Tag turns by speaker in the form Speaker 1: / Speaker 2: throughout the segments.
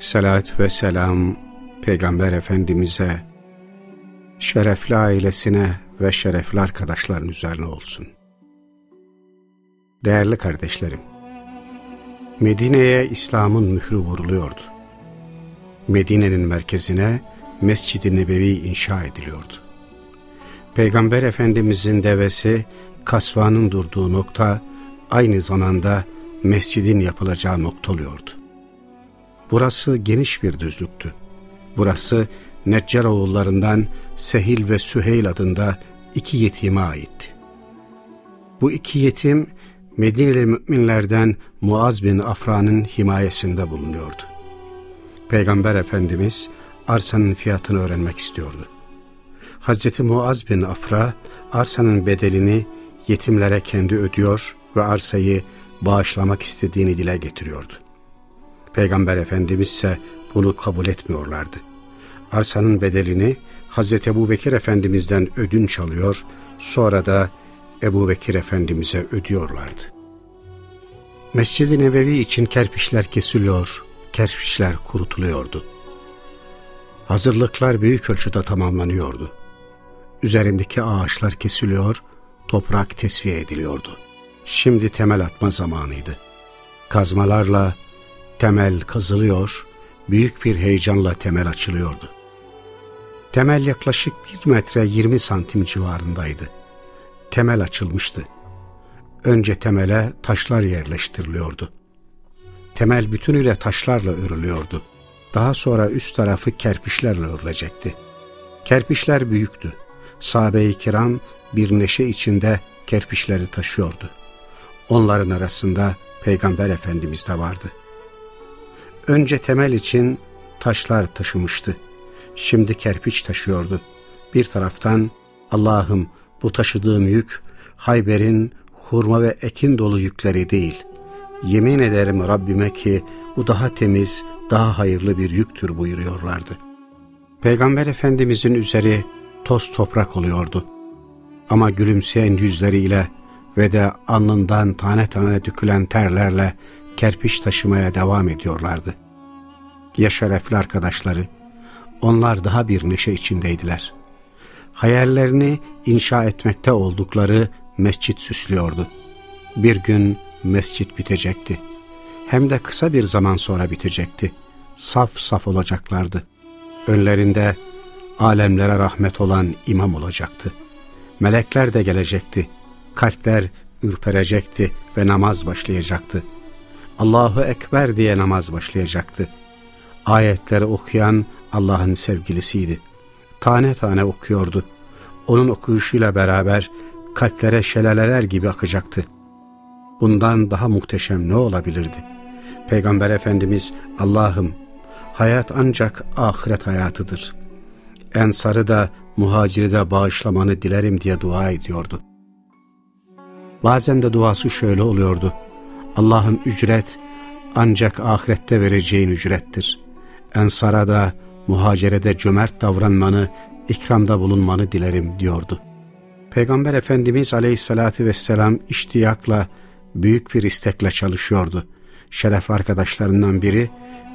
Speaker 1: Salat ve selam Peygamber Efendimiz'e, şerefli ailesine ve şerefli arkadaşların üzerine olsun. Değerli kardeşlerim, Medine'ye İslam'ın mührü vuruluyordu. Medine'nin merkezine Mescid-i Nebevi inşa ediliyordu. Peygamber Efendimizin devesi kasvanın durduğu nokta aynı zamanda mescidin yapılacağı nokta oluyordu. Burası geniş bir düzlüktü. Burası Neccar oğullarından Sehil ve Süheyl adında iki yetime aitti. Bu iki yetim Medineli müminlerden Muaz bin Afra'nın himayesinde bulunuyordu. Peygamber Efendimiz arsanın fiyatını öğrenmek istiyordu. Hazreti Muaz bin Afra arsanın bedelini yetimlere kendi ödüyor ve arsayı bağışlamak istediğini dile getiriyordu. Peygamber Efendimiz ise bunu kabul etmiyorlardı. Arsanın bedelini Hazreti Ebu Bekir Efendimiz'den ödünç alıyor, sonra da Ebu Bekir Efendimiz'e ödüyorlardı. Mescid-i Nebevi için kerpiçler kesiliyor, kerpiçler kurutuluyordu. Hazırlıklar büyük ölçüde tamamlanıyordu. Üzerindeki ağaçlar kesiliyor, toprak tesviye ediliyordu. Şimdi temel atma zamanıydı. Kazmalarla temel kazılıyor, büyük bir heyecanla temel açılıyordu. Temel yaklaşık 1 metre 20 santim civarındaydı. Temel açılmıştı. Önce temele taşlar yerleştiriliyordu. Temel bütünüyle taşlarla örülüyordu. Daha sonra üst tarafı kerpiçlerle örülecekti. Kerpiçler büyüktü. Sahabe-i kiram bir neşe içinde kerpiçleri taşıyordu. Onların arasında Peygamber Efendimiz de vardı. Önce temel için taşlar taşımıştı. Şimdi kerpiç taşıyordu. Bir taraftan Allah'ım bu taşıdığım yük Hayber'in hurma ve ekin dolu yükleri değil. Yemin ederim Rabbime ki bu daha temiz, daha hayırlı bir yüktür buyuruyorlardı. Peygamber Efendimizin üzeri toz toprak oluyordu. Ama gülümseyen yüzleriyle ve de alnından tane tane dökülen terlerle kerpiç taşımaya devam ediyorlardı. Ya şerefli arkadaşları, onlar daha bir neşe içindeydiler. Hayallerini inşa etmekte oldukları mescit süslüyordu. Bir gün mescit bitecekti. Hem de kısa bir zaman sonra bitecekti. Saf saf olacaklardı. Önlerinde alemlere rahmet olan imam olacaktı. Melekler de gelecekti. Kalpler ürperecekti ve namaz başlayacaktı. Allahu Ekber diye namaz başlayacaktı. Ayetleri okuyan Allah'ın sevgilisiydi. Tane tane okuyordu. Onun okuyuşuyla beraber kalplere şelaleler gibi akacaktı. Bundan daha muhteşem ne olabilirdi? Peygamber Efendimiz Allah'ım hayat ancak ahiret hayatıdır. Ensarı da muhaciri de bağışlamanı dilerim diye dua ediyordu. Bazen de duası şöyle oluyordu. Allah'ım ücret ancak ahirette vereceğin ücrettir. Ensara da muhacere de cömert davranmanı, ikramda bulunmanı dilerim diyordu. Peygamber Efendimiz aleyhissalatü vesselam iştiyakla, büyük bir istekle çalışıyordu. Şeref arkadaşlarından biri,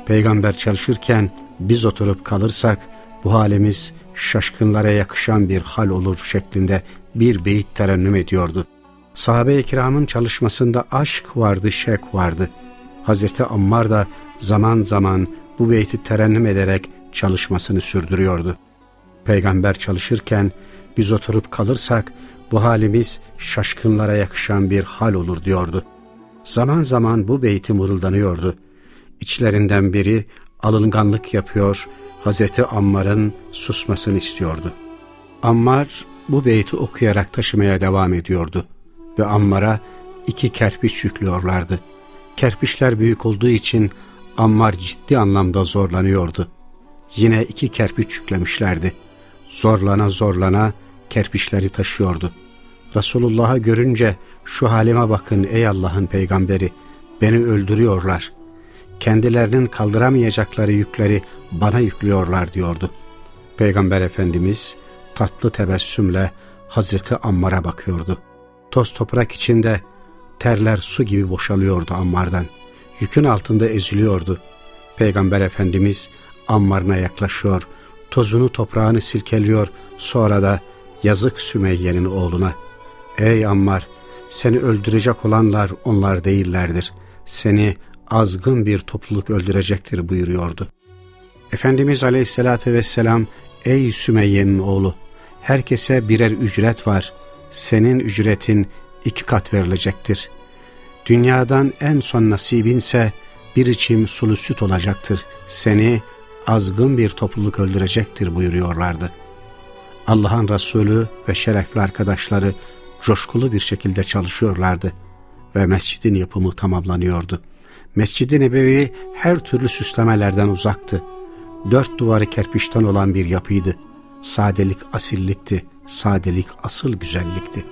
Speaker 1: peygamber çalışırken biz oturup kalırsak bu halimiz şaşkınlara yakışan bir hal olur şeklinde bir beyit terennüm ediyordu. Sahabe-i kiramın çalışmasında aşk vardı, şek vardı. Hazreti Ammar da zaman zaman bu beyti terennüm ederek çalışmasını sürdürüyordu. Peygamber çalışırken biz oturup kalırsak bu halimiz şaşkınlara yakışan bir hal olur diyordu. Zaman zaman bu beyti mırıldanıyordu. İçlerinden biri alınganlık yapıyor, Hazreti Ammar'ın susmasını istiyordu. Ammar bu beyti okuyarak taşımaya devam ediyordu ve Ammar'a iki kerpiç yüklüyorlardı. Kerpiçler büyük olduğu için Ammar ciddi anlamda zorlanıyordu. Yine iki kerpiç yüklemişlerdi. Zorlana zorlana kerpiçleri taşıyordu. Resulullah'ı görünce şu halime bakın ey Allah'ın peygamberi beni öldürüyorlar. Kendilerinin kaldıramayacakları yükleri bana yüklüyorlar diyordu. Peygamber Efendimiz tatlı tebessümle Hazreti Ammar'a bakıyordu. Toz toprak içinde terler su gibi boşalıyordu Ammar'dan. Yükün altında eziliyordu. Peygamber Efendimiz Ammar'ına yaklaşıyor, tozunu toprağını silkeliyor, sonra da yazık Sümeyye'nin oğluna. Ey Ammar, seni öldürecek olanlar onlar değillerdir. Seni azgın bir topluluk öldürecektir buyuruyordu. Efendimiz Aleyhisselatü Vesselam, ey Sümeyye'nin oğlu, herkese birer ücret var. Senin ücretin iki kat verilecektir. Dünyadan en son nasibinse bir içim sulu süt olacaktır. Seni azgın bir topluluk öldürecektir buyuruyorlardı. Allah'ın Resulü ve şerefli arkadaşları coşkulu bir şekilde çalışıyorlardı ve mescidin yapımı tamamlanıyordu. Mescid-i her türlü süslemelerden uzaktı. Dört duvarı kerpiçten olan bir yapıydı. Sadelik asillikti, sadelik asıl güzellikti.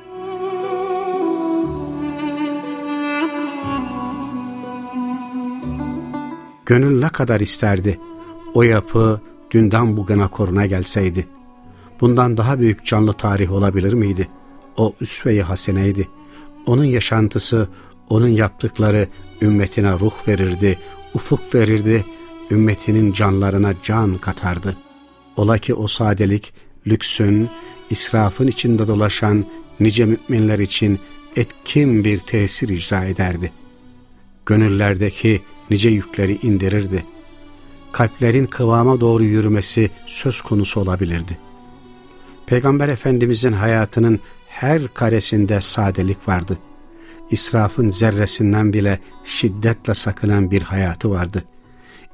Speaker 1: Gönül ne kadar isterdi o yapı dünden bugüne koruna gelseydi. Bundan daha büyük canlı tarih olabilir miydi? O üsve-i haseneydi. Onun yaşantısı, onun yaptıkları ümmetine ruh verirdi, ufuk verirdi, ümmetinin canlarına can katardı. Ola ki o sadelik, lüksün, israfın içinde dolaşan nice müminler için etkin bir tesir icra ederdi. Gönüllerdeki nice yükleri indirirdi. Kalplerin kıvama doğru yürümesi söz konusu olabilirdi. Peygamber Efendimizin hayatının her karesinde sadelik vardı. İsrafın zerresinden bile şiddetle sakınan bir hayatı vardı.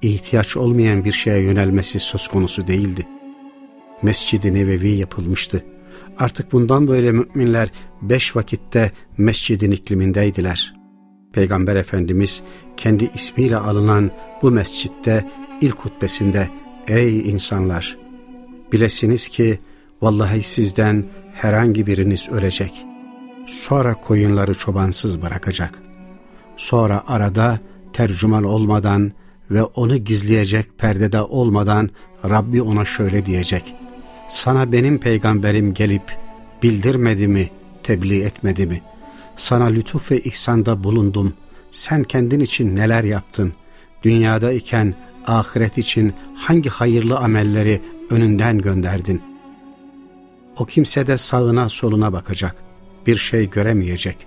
Speaker 1: İhtiyaç olmayan bir şeye yönelmesi söz konusu değildi. Mescid-i Nevevi yapılmıştı. Artık bundan böyle müminler beş vakitte mescidin iklimindeydiler. Peygamber Efendimiz kendi ismiyle alınan bu mescitte ilk hutbesinde Ey insanlar! Bilesiniz ki vallahi sizden herhangi biriniz ölecek. Sonra koyunları çobansız bırakacak. Sonra arada tercüman olmadan ve onu gizleyecek perdede olmadan Rabbi ona şöyle diyecek. Sana benim peygamberim gelip bildirmedi mi, tebliğ etmedi mi? Sana lütuf ve ihsanda bulundum. Sen kendin için neler yaptın? Dünyada iken ahiret için hangi hayırlı amelleri önünden gönderdin? O kimse de sağına soluna bakacak. Bir şey göremeyecek.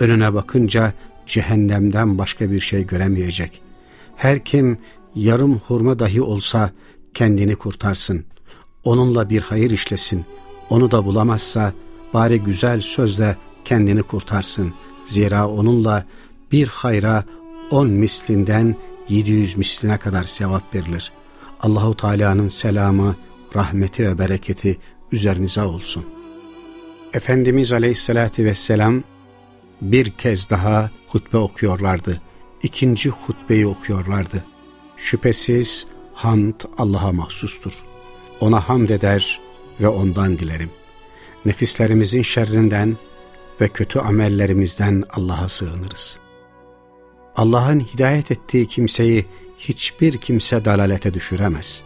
Speaker 1: Önüne bakınca cehennemden başka bir şey göremeyecek. Her kim yarım hurma dahi olsa kendini kurtarsın. Onunla bir hayır işlesin. Onu da bulamazsa bari güzel sözle kendini kurtarsın. Zira onunla bir hayra on mislinden 700 misline kadar sevap verilir. Allahu Teala'nın selamı, rahmeti ve bereketi üzerinize olsun. Efendimiz Aleyhisselatü Vesselam bir kez daha hutbe okuyorlardı. İkinci hutbeyi okuyorlardı. Şüphesiz hamd Allah'a mahsustur. Ona hamd eder ve ondan dilerim. Nefislerimizin şerrinden ve kötü amellerimizden Allah'a sığınırız.'' Allah'ın hidayet ettiği kimseyi hiçbir kimse dalalete düşüremez.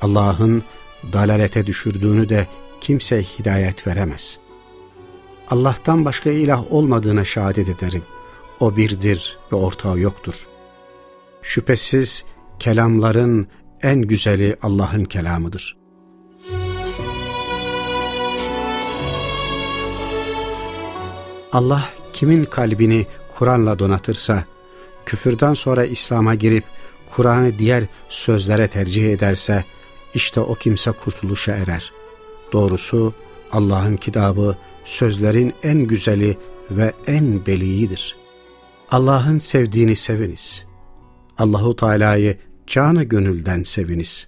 Speaker 1: Allah'ın dalalete düşürdüğünü de kimse hidayet veremez. Allah'tan başka ilah olmadığına şehadet ederim. O birdir ve ortağı yoktur. Şüphesiz kelamların en güzeli Allah'ın kelamıdır. Allah kimin kalbini Kur'an'la donatırsa küfürden sonra İslam'a girip Kur'an'ı diğer sözlere tercih ederse işte o kimse kurtuluşa erer. Doğrusu Allah'ın kitabı sözlerin en güzeli ve en beliğidir. Allah'ın sevdiğini seviniz. Allahu Teala'yı canı gönülden seviniz.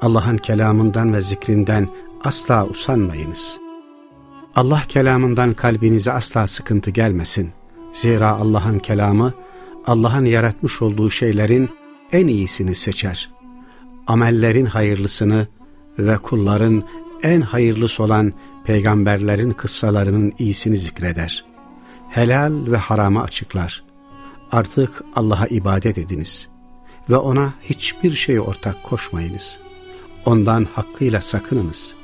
Speaker 1: Allah'ın kelamından ve zikrinden asla usanmayınız. Allah kelamından kalbinize asla sıkıntı gelmesin. Zira Allah'ın kelamı Allah'ın yaratmış olduğu şeylerin en iyisini seçer. Amellerin hayırlısını ve kulların en hayırlısı olan peygamberlerin kıssalarının iyisini zikreder. Helal ve haramı açıklar. Artık Allah'a ibadet ediniz ve ona hiçbir şey ortak koşmayınız. Ondan hakkıyla sakınınız.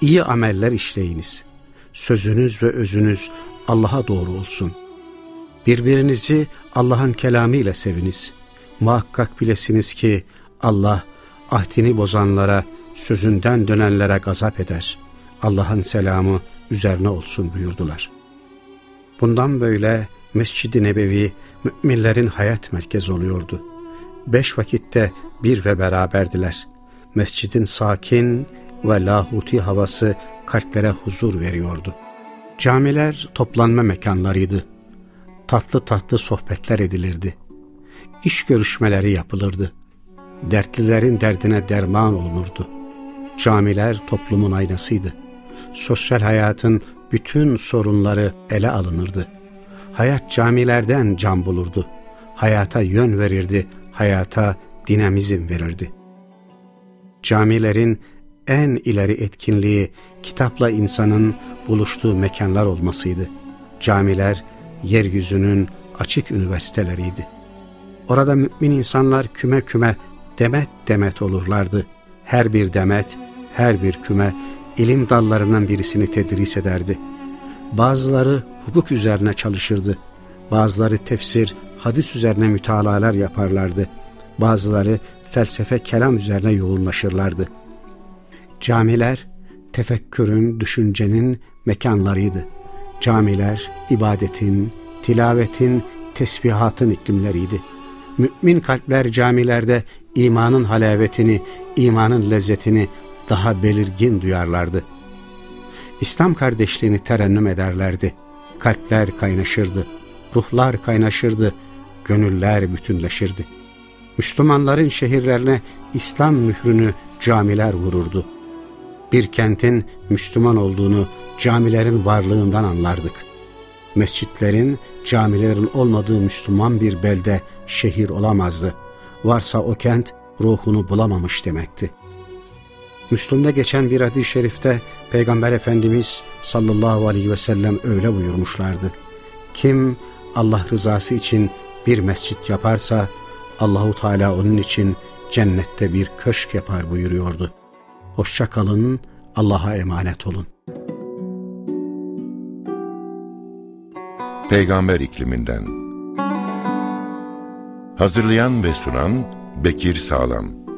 Speaker 1: İyi ameller işleyiniz. Sözünüz ve özünüz Allah'a doğru olsun. Birbirinizi Allah'ın kelamıyla seviniz. Muhakkak bilesiniz ki Allah ahdini bozanlara, sözünden dönenlere gazap eder. Allah'ın selamı üzerine olsun buyurdular. Bundan böyle Mescid-i Nebevi müminlerin hayat merkezi oluyordu. Beş vakitte bir ve beraberdiler. Mescidin sakin ve lahuti havası kalplere huzur veriyordu. Camiler toplanma mekanlarıydı. Tatlı tatlı sohbetler edilirdi. İş görüşmeleri yapılırdı. Dertlilerin derdine derman olunurdu. Camiler toplumun aynasıydı. Sosyal hayatın bütün sorunları ele alınırdı. Hayat camilerden can bulurdu. Hayata yön verirdi, hayata dinamizm verirdi. Camilerin en ileri etkinliği kitapla insanın buluştuğu mekanlar olmasıydı. Camiler yeryüzünün açık üniversiteleriydi. Orada mümin insanlar küme küme demet demet olurlardı. Her bir demet, her bir küme ilim dallarından birisini tedris ederdi. Bazıları hukuk üzerine çalışırdı. Bazıları tefsir, hadis üzerine mütalalar yaparlardı. Bazıları felsefe, kelam üzerine yoğunlaşırlardı. Camiler, tefekkürün, düşüncenin mekanlarıydı. Camiler, ibadetin, tilavetin, tesbihatın iklimleriydi. Mümin kalpler camilerde imanın halavetini, imanın lezzetini daha belirgin duyarlardı. İslam kardeşliğini terennüm ederlerdi. Kalpler kaynaşırdı, ruhlar kaynaşırdı, gönüller bütünleşirdi. Müslümanların şehirlerine İslam mührünü camiler vururdu. Bir kentin Müslüman olduğunu camilerin varlığından anlardık. Mescitlerin, camilerin olmadığı Müslüman bir belde, şehir olamazdı. Varsa o kent ruhunu bulamamış demekti. Müslüm'de geçen bir hadis-i şerifte Peygamber Efendimiz sallallahu aleyhi ve sellem öyle buyurmuşlardı. Kim Allah rızası için bir mescit yaparsa Allahu Teala onun için cennette bir köşk yapar buyuruyordu. Hoşça kalın, Allah'a emanet olun.
Speaker 2: Peygamber ikliminden Hazırlayan ve sunan Bekir Sağlam